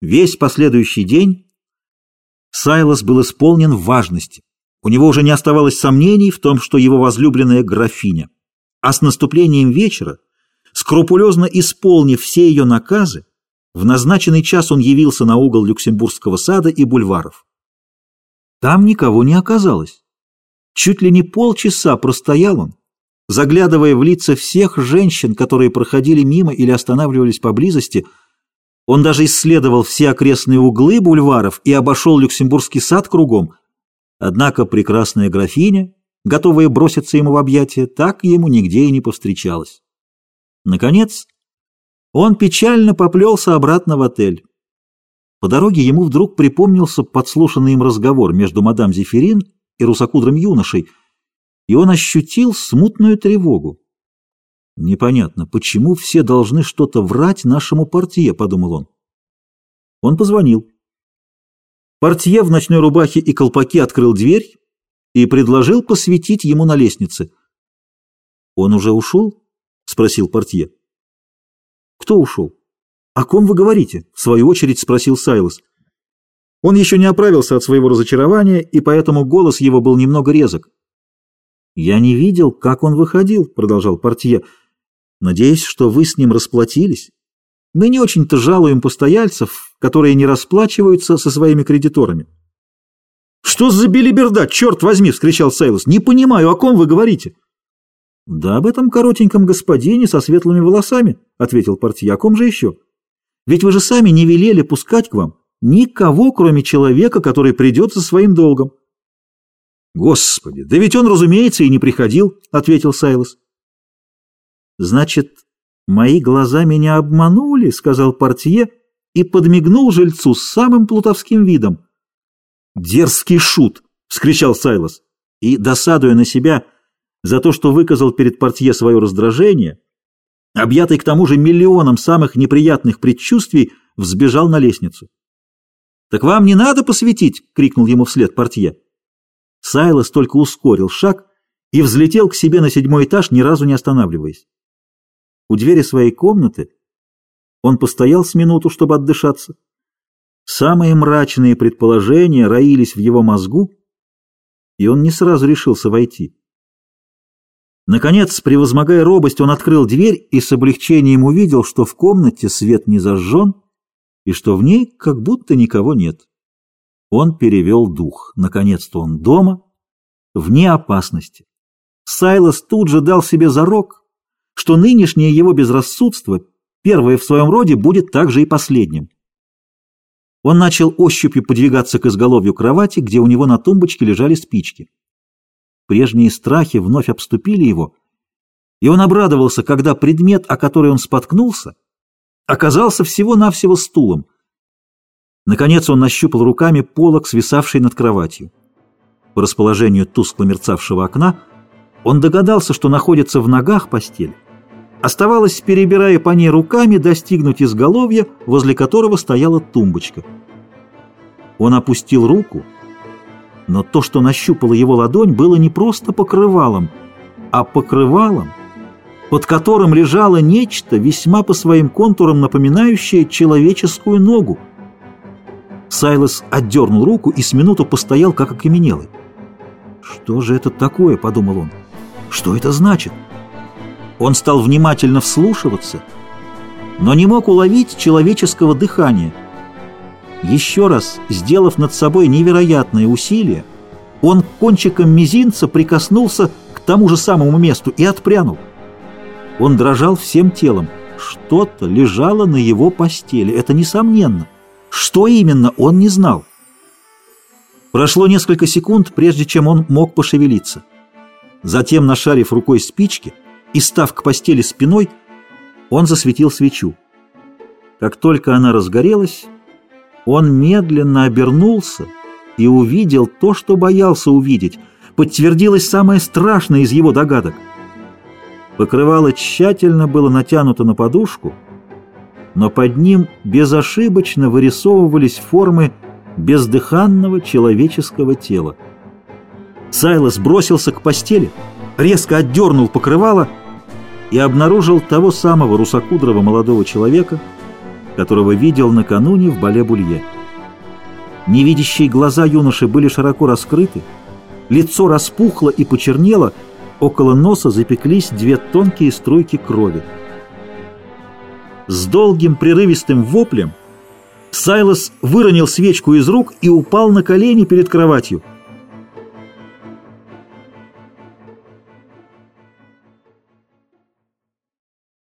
Весь последующий день Сайлос был исполнен важности. У него уже не оставалось сомнений в том, что его возлюбленная графиня. А с наступлением вечера, скрупулезно исполнив все ее наказы, в назначенный час он явился на угол Люксембургского сада и бульваров. Там никого не оказалось. Чуть ли не полчаса простоял он, заглядывая в лица всех женщин, которые проходили мимо или останавливались поблизости. Он даже исследовал все окрестные углы бульваров и обошел Люксембургский сад кругом. Однако прекрасная графиня, готовая броситься ему в объятия, так ему нигде и не повстречалась. Наконец, он печально поплелся обратно в отель. По дороге ему вдруг припомнился подслушанный им разговор между мадам Зефирин и русокудрым юношей, и он ощутил смутную тревогу. «Непонятно, почему все должны что-то врать нашему портье», — подумал он. Он позвонил. Портье в ночной рубахе и колпаке открыл дверь и предложил посветить ему на лестнице. «Он уже ушел?» — спросил портье. «Кто ушел?» «О ком вы говорите?» — в свою очередь спросил Сайлос. Он еще не оправился от своего разочарования, и поэтому голос его был немного резок. «Я не видел, как он выходил», — продолжал портье. «Надеюсь, что вы с ним расплатились. Мы не очень-то жалуем постояльцев, которые не расплачиваются со своими кредиторами». «Что за белиберда, черт возьми!» — вскричал Сайлос. «Не понимаю, о ком вы говорите?» «Да об этом коротеньком господине со светлыми волосами», — ответил портье. «О ком же еще? Ведь вы же сами не велели пускать к вам никого, кроме человека, который придет со своим долгом». «Господи, да ведь он, разумеется, и не приходил», — ответил Сайлос. «Значит, мои глаза меня обманули», — сказал портье и подмигнул жильцу с самым плутовским видом. «Дерзкий шут!» — вскричал Сайлос. И, досадуя на себя за то, что выказал перед портье свое раздражение, объятый к тому же миллионом самых неприятных предчувствий, взбежал на лестницу. «Так вам не надо посветить!» — крикнул ему вслед портье. Сайлос только ускорил шаг и взлетел к себе на седьмой этаж, ни разу не останавливаясь. У двери своей комнаты он постоял с минуту, чтобы отдышаться. Самые мрачные предположения роились в его мозгу, и он не сразу решился войти. Наконец, превозмогая робость, он открыл дверь и с облегчением увидел, что в комнате свет не зажжен и что в ней как будто никого нет. Он перевел дух. Наконец-то он дома, вне опасности. Сайлос тут же дал себе зарок, что нынешнее его безрассудство, первое в своем роде, будет также и последним. Он начал ощупью подвигаться к изголовью кровати, где у него на тумбочке лежали спички. Прежние страхи вновь обступили его, и он обрадовался, когда предмет, о который он споткнулся, оказался всего-навсего стулом — Наконец он нащупал руками полок, свисавший над кроватью. По расположению тускло мерцавшего окна он догадался, что находится в ногах постели. Оставалось, перебирая по ней руками, достигнуть изголовья, возле которого стояла тумбочка. Он опустил руку, но то, что нащупало его ладонь, было не просто покрывалом, а покрывалом, под которым лежало нечто, весьма по своим контурам напоминающее человеческую ногу. Сайлос отдернул руку и с минуту постоял, как окаменелый. «Что же это такое?» — подумал он. «Что это значит?» Он стал внимательно вслушиваться, но не мог уловить человеческого дыхания. Еще раз, сделав над собой невероятное усилие, он кончиком мизинца прикоснулся к тому же самому месту и отпрянул. Он дрожал всем телом. Что-то лежало на его постели, это несомненно. Что именно, он не знал. Прошло несколько секунд, прежде чем он мог пошевелиться. Затем, нашарив рукой спички и став к постели спиной, он засветил свечу. Как только она разгорелась, он медленно обернулся и увидел то, что боялся увидеть. Подтвердилось самое страшное из его догадок. Покрывало тщательно было натянуто на подушку — но под ним безошибочно вырисовывались формы бездыханного человеческого тела. Сайлос бросился к постели, резко отдернул покрывало и обнаружил того самого русокудрого молодого человека, которого видел накануне в Бале-Булье. Невидящие глаза юноши были широко раскрыты, лицо распухло и почернело, около носа запеклись две тонкие струйки крови. С долгим прерывистым воплем Сайлос выронил свечку из рук и упал на колени перед кроватью.